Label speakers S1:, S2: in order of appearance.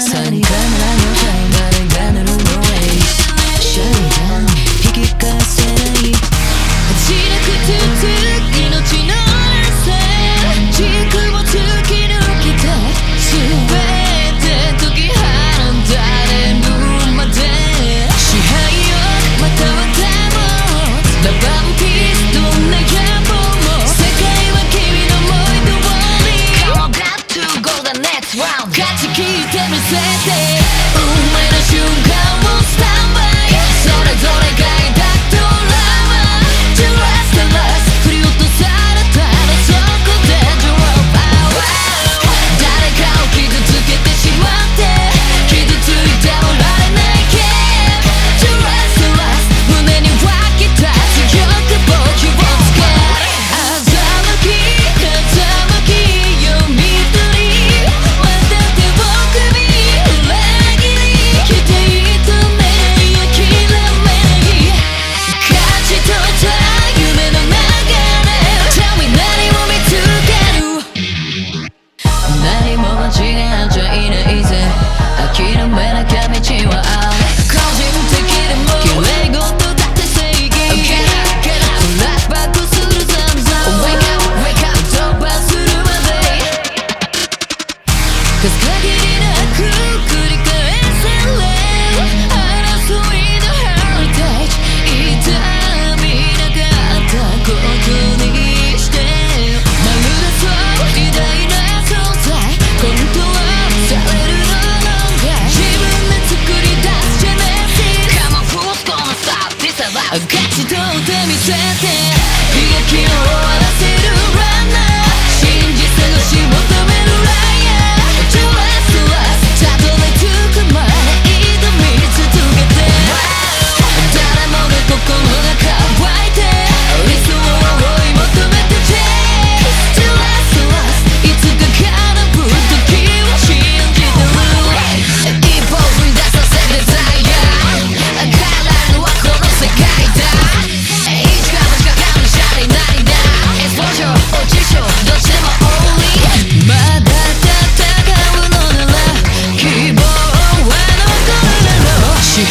S1: Sunny, 価値聞いてみせて。運命の瞬間をは違っちゃいないぜ諦めなきゃ道はある個人的でも綺麗事だって正義空っぽするざんざん Wake up, wake up 飛ばするまでせて Chỉ